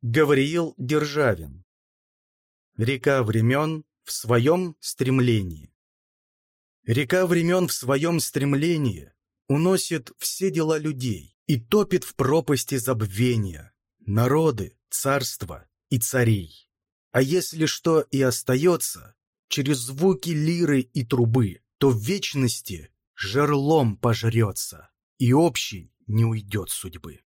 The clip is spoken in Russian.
Гавриил Державин Река времен в своем стремлении Река времен в своем стремлении уносит все дела людей и топит в пропасти забвения народы, царства и царей. А если что и остается, через звуки лиры и трубы, то в вечности жерлом пожрется, и общий не уйдет судьбы.